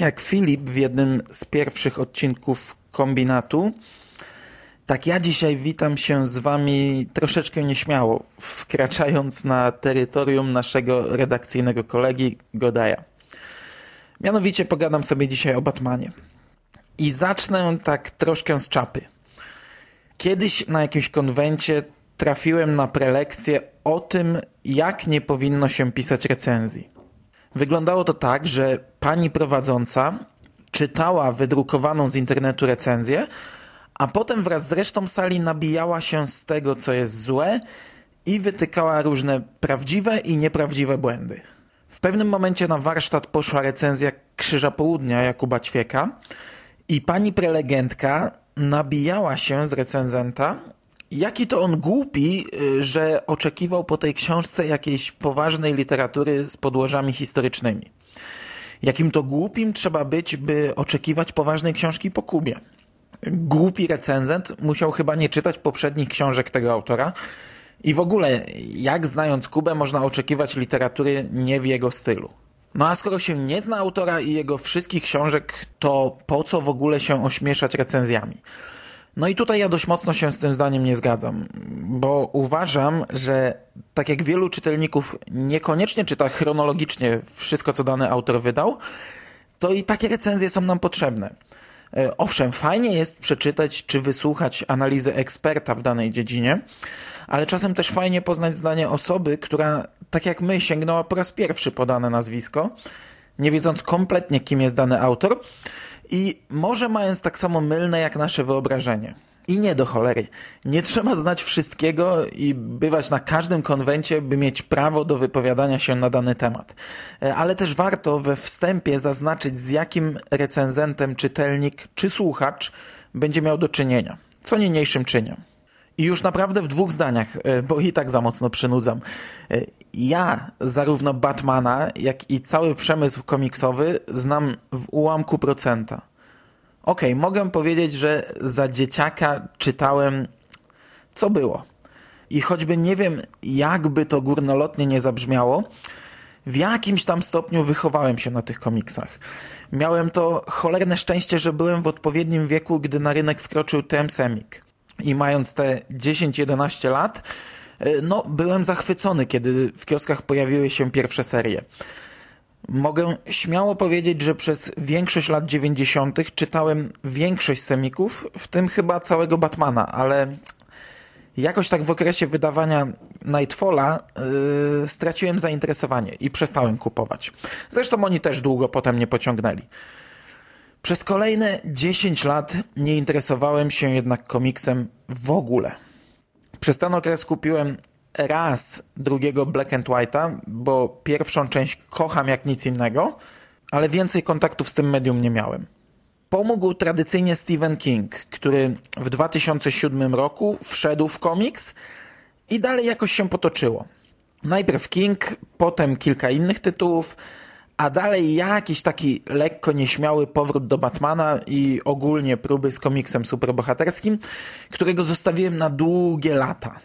jak Filip w jednym z pierwszych odcinków kombinatu, tak ja dzisiaj witam się z wami troszeczkę nieśmiało, wkraczając na terytorium naszego redakcyjnego kolegi Godaja. Mianowicie pogadam sobie dzisiaj o Batmanie. I zacznę tak troszkę z czapy. Kiedyś na jakimś konwencie trafiłem na prelekcję o tym, jak nie powinno się pisać recenzji. Wyglądało to tak, że pani prowadząca czytała wydrukowaną z internetu recenzję, a potem wraz z resztą sali nabijała się z tego, co jest złe i wytykała różne prawdziwe i nieprawdziwe błędy. W pewnym momencie na warsztat poszła recenzja Krzyża Południa Jakuba Ćwieka i pani prelegentka nabijała się z recenzenta, jaki to on głupi, y, że oczekiwał po tej książce jakiejś poważnej literatury z podłożami historycznymi. Jakim to głupim trzeba być, by oczekiwać poważnej książki po Kubie. Głupi recenzent musiał chyba nie czytać poprzednich książek tego autora i w ogóle, jak znając Kubę, można oczekiwać literatury nie w jego stylu. No a skoro się nie zna autora i jego wszystkich książek, to po co w ogóle się ośmieszać recenzjami? No i tutaj ja dość mocno się z tym zdaniem nie zgadzam, bo uważam, że tak jak wielu czytelników niekoniecznie czyta chronologicznie wszystko, co dany autor wydał, to i takie recenzje są nam potrzebne. E, owszem, fajnie jest przeczytać czy wysłuchać analizy eksperta w danej dziedzinie, ale czasem też fajnie poznać zdanie osoby, która, tak jak my, sięgnęła po raz pierwszy po dane nazwisko, nie wiedząc kompletnie, kim jest dany autor i może mając tak samo mylne jak nasze wyobrażenie. I nie do cholery. Nie trzeba znać wszystkiego i bywać na każdym konwencie, by mieć prawo do wypowiadania się na dany temat. E, ale też warto we wstępie zaznaczyć, z jakim recenzentem czytelnik czy słuchacz będzie miał do czynienia. Co niniejszym czynię. I już naprawdę w dwóch zdaniach, e, bo i tak za mocno przynudzam. E, ja zarówno Batmana, jak i cały przemysł komiksowy znam w ułamku procenta. Okej, okay, mogę powiedzieć, że za dzieciaka czytałem co było. I choćby nie wiem, jakby to górnolotnie nie zabrzmiało, w jakimś tam stopniu wychowałem się na tych komiksach. Miałem to cholerne szczęście, że byłem w odpowiednim wieku, gdy na rynek wkroczył TM Semik i mając te 10-11 lat, e, no, byłem zachwycony, kiedy w kioskach pojawiły się pierwsze serie. Mogę śmiało powiedzieć, że przez większość lat 90. czytałem większość semików, w tym chyba całego Batmana, ale jakoś tak w okresie wydawania Nightfalla yy, straciłem zainteresowanie i przestałem kupować. Zresztą oni też długo potem nie pociągnęli. Przez kolejne 10 lat nie interesowałem się jednak komiksem w ogóle. Przez ten okres kupiłem raz drugiego Black and White'a, bo pierwszą część kocham jak nic innego, ale więcej kontaktów z tym medium nie miałem. Pomógł tradycyjnie Stephen King, który w 2007 roku wszedł w komiks i dalej jakoś się potoczyło. Najpierw King, potem kilka innych tytułów, a dalej jakiś taki lekko nieśmiały powrót do Batmana i ogólnie próby z komiksem superbohaterskim, którego zostawiłem na długie lata.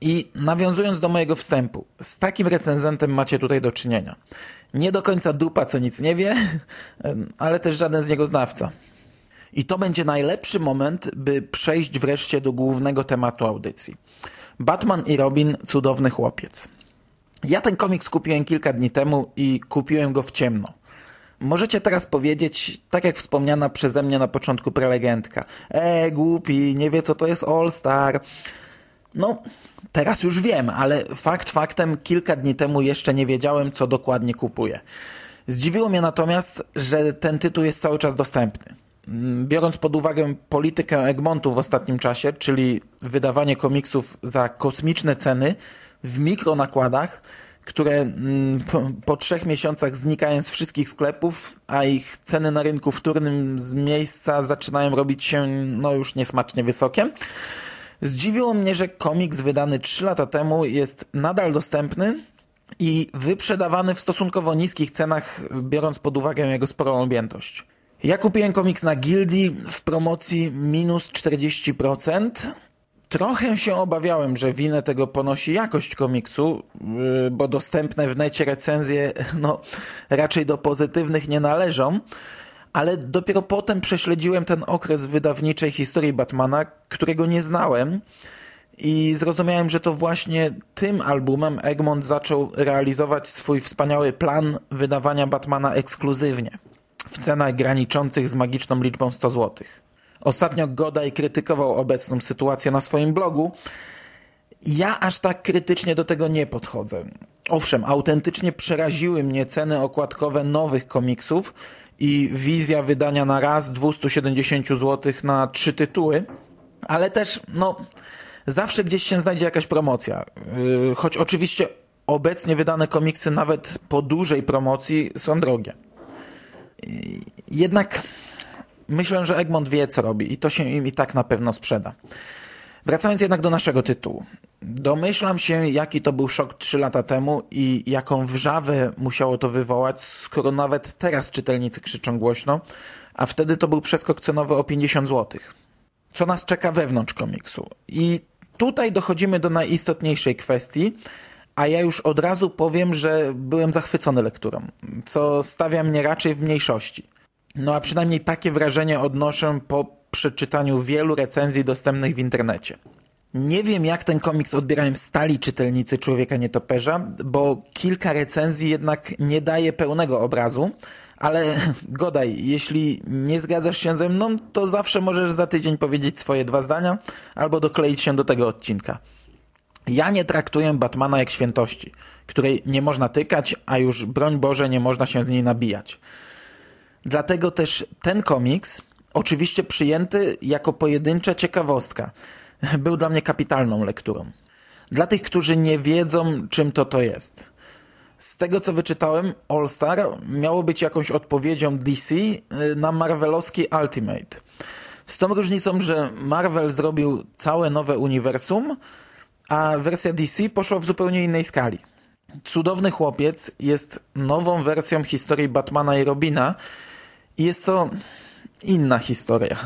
I nawiązując do mojego wstępu, z takim recenzentem macie tutaj do czynienia. Nie do końca dupa, co nic nie wie, ale też żaden z niego znawca. I to będzie najlepszy moment, by przejść wreszcie do głównego tematu audycji. Batman i Robin, cudowny chłopiec. Ja ten komiks kupiłem kilka dni temu i kupiłem go w ciemno. Możecie teraz powiedzieć, tak jak wspomniana przeze mnie na początku prelegentka. E, głupi, nie wie co to jest All Star. No, teraz już wiem, ale fakt faktem kilka dni temu jeszcze nie wiedziałem, co dokładnie kupuję. Zdziwiło mnie natomiast, że ten tytuł jest cały czas dostępny. Biorąc pod uwagę politykę Egmontu w ostatnim czasie, czyli wydawanie komiksów za kosmiczne ceny, w mikronakładach, które mm, po, po, trzech miesiącach znikają z wszystkich sklepów, a ich ceny na rynku wtórnym z miejsca zaczynają robić się no już niesmacznie wysokie. Zdziwiło mnie, że komiks wydany 3 lata temu jest nadal dostępny i wyprzedawany w stosunkowo niskich cenach, biorąc pod uwagę jego sporą objętość. Ja kupiłem komiks na Gildii w promocji minus 40%, Trochę się obawiałem, że winę tego ponosi jakość komiksu, yy, bo dostępne w necie recenzje no, raczej do pozytywnych nie należą, ale dopiero potem prześledziłem ten okres wydawniczej historii Batmana, którego nie znałem i zrozumiałem, że to właśnie tym albumem Egmont zaczął realizować swój wspaniały plan wydawania Batmana ekskluzywnie w cenach graniczących z magiczną liczbą 100 zł. Ostatnio Godaj krytykował obecną sytuację na swoim blogu. Ja aż tak krytycznie do tego nie podchodzę. Owszem, autentycznie przeraziły mnie ceny okładkowe nowych komiksów i wizja wydania na raz 270 zł na trzy tytuły, ale też, no, zawsze gdzieś się znajdzie jakaś promocja. Yy, choć oczywiście obecnie wydane komiksy nawet po dużej promocji są drogie. Jednak myślę, że Egmont wie, co robi i to się im i tak na pewno sprzeda. Wracając jednak do naszego tytułu. Domyślam się, jaki to był szok 3 lata temu i jaką wrzawę musiało to wywołać, skoro nawet teraz czytelnicy krzyczą głośno, a wtedy to był przeskok cenowy o 50 zł. Co nas czeka wewnątrz komiksu? I tutaj dochodzimy do najistotniejszej kwestii, a ja już od razu powiem, że byłem zachwycony lekturą, co stawia mnie raczej w mniejszości. No a przynajmniej takie wrażenie odnoszę po przeczytaniu wielu recenzji dostępnych w internecie. Nie wiem, jak ten komiks odbierają stali czytelnicy Człowieka Nietoperza, bo kilka recenzji jednak nie daje pełnego obrazu, ale godaj, jeśli nie zgadzasz się ze mną, to zawsze możesz za tydzień powiedzieć swoje dwa zdania albo dokleić się do tego odcinka. Ja nie traktuję Batmana jak świętości, której nie można tykać, a już broń Boże nie można się z niej nabijać. Dlatego też ten komiks, oczywiście przyjęty jako pojedyncza ciekawostka, był dla mnie kapitalną lekturą. Dla tych, którzy nie wiedzą, czym to to jest. Z tego, co wyczytałem, All Star miało być jakąś odpowiedzią DC y, na marvelowski Ultimate. Z tą różnicą, że Marvel zrobił całe nowe uniwersum, a wersja DC poszła w zupełnie innej skali. Cudowny Chłopiec jest nową wersją historii Batmana i Robina i jest to inna historia.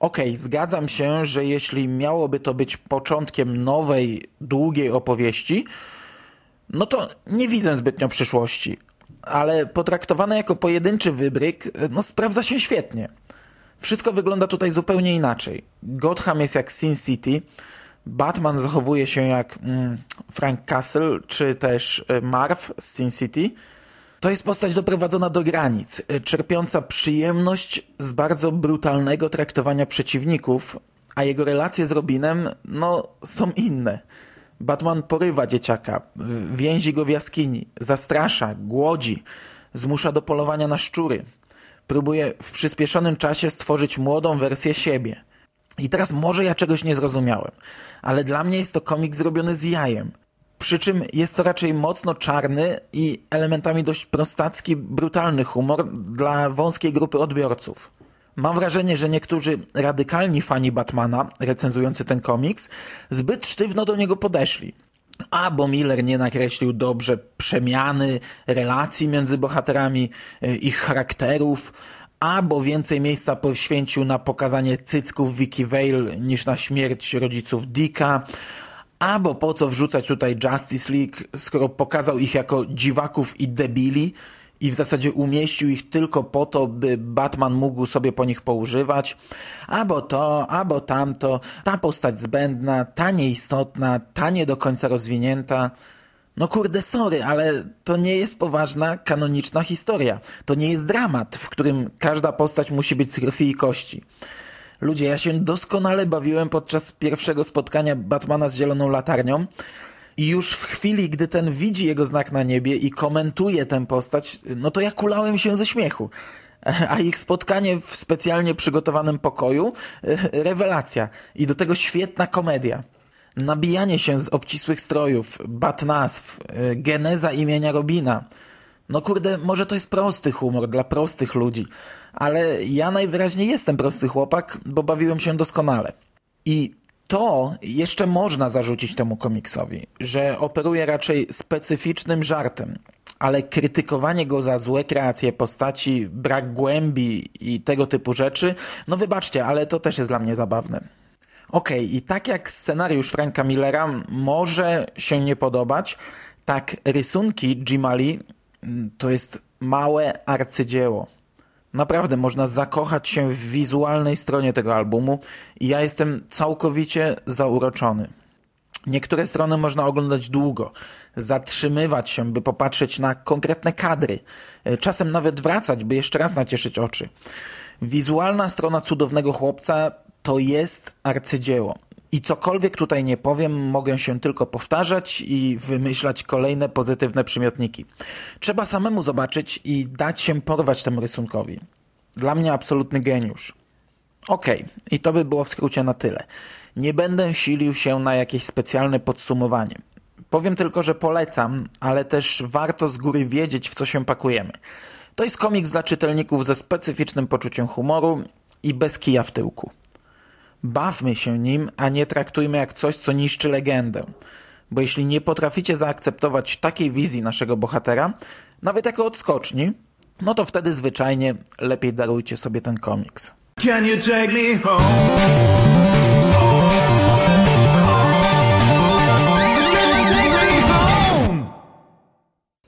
Okej, okay, zgadzam się, że jeśli miałoby to być początkiem nowej, długiej opowieści, no to nie widzę zbytnio przyszłości. Ale potraktowane jako pojedynczy wybryk, no sprawdza się świetnie. Wszystko wygląda tutaj zupełnie inaczej. Gotham jest jak Sin City, Batman zachowuje się jak mm, Frank Castle, czy też e, Marv z Sin City. To jest postać doprowadzona do granic, e, czerpiąca przyjemność z bardzo brutalnego traktowania przeciwników, a jego relacje z Robinem, no, są inne. Batman porywa dzieciaka, więzi go w jaskini, zastrasza, głodzi, zmusza do polowania na szczury. Próbuje w przyspieszonym czasie stworzyć młodą wersję siebie. I teraz może ja czegoś nie zrozumiałem, ale dla mnie jest to komik zrobiony z jajem. Przy czym jest to raczej mocno czarny i elementami dość prostacki, brutalny humor dla wąskiej grupy odbiorców. Mam wrażenie, że niektórzy radykalni fani Batmana, recenzujący ten komiks, zbyt sztywno do niego podeszli. A, bo Miller nie nakreślił dobrze przemiany relacji między bohaterami, e, ich charakterów, albo więcej miejsca poświęcił na pokazanie cycków Vicky Vale niż na śmierć rodziców Dicka, albo po co wrzucać tutaj Justice League, skoro pokazał ich jako dziwaków i debili i w zasadzie umieścił ich tylko po to, by Batman mógł sobie po nich poużywać, albo to, albo tamto, ta postać zbędna, ta nieistotna, ta nie do końca rozwinięta. No kurde, sorry, ale to nie jest poważna, kanoniczna historia. To nie jest dramat, w którym każda postać musi być z krwi i kości. Ludzie, ja się doskonale bawiłem podczas pierwszego spotkania Batmana z Zieloną Latarnią i już w chwili, gdy ten widzi jego znak na niebie i komentuje tę postać, no to ja kulałem się ze śmiechu. A ich spotkanie w specjalnie przygotowanym pokoju, rewelacja. I do tego świetna komedia nabijanie się z obcisłych strojów, bat nazw, e, geneza imienia Robina. No kurde, może to jest prosty humor dla prostych ludzi, ale ja najwyraźniej jestem prosty chłopak, bo bawiłem się doskonale. I to jeszcze można zarzucić temu komiksowi, że operuje raczej specyficznym żartem, ale krytykowanie go za złe kreacje postaci, brak głębi i tego typu rzeczy, no wybaczcie, ale to też jest dla mnie zabawne. Okej, okay, i tak jak scenariusz Franka Millera może się nie podobać, tak rysunki Jimali to jest małe arcydzieło. Naprawdę można zakochać się w wizualnej stronie tego albumu i ja jestem całkowicie zauroczony. Niektóre strony można oglądać długo, zatrzymywać się, by popatrzeć na konkretne kadry, e, czasem nawet wracać, by jeszcze raz nacieszyć oczy. Wizualna strona cudownego chłopca to jest arcydzieło. I cokolwiek tutaj nie powiem, mogę się tylko powtarzać i wymyślać kolejne pozytywne przymiotniki. Trzeba samemu zobaczyć i dać się porwać temu rysunkowi. Dla mnie absolutny geniusz. Okej, okay. i to by było w skrócie na tyle. Nie będę silił się na jakieś specjalne podsumowanie. Powiem tylko, że polecam, ale też warto z góry wiedzieć, w co się pakujemy. To jest komiks dla czytelników ze specyficznym poczuciem humoru i bez kija w tyłku. Bawmy się nim, a nie traktujmy jak coś, co niszczy legendę. Bo jeśli nie potraficie zaakceptować takiej wizji naszego bohatera, nawet jako odskoczni, no to wtedy zwyczajnie lepiej darujcie sobie ten komiks. Can you take me home?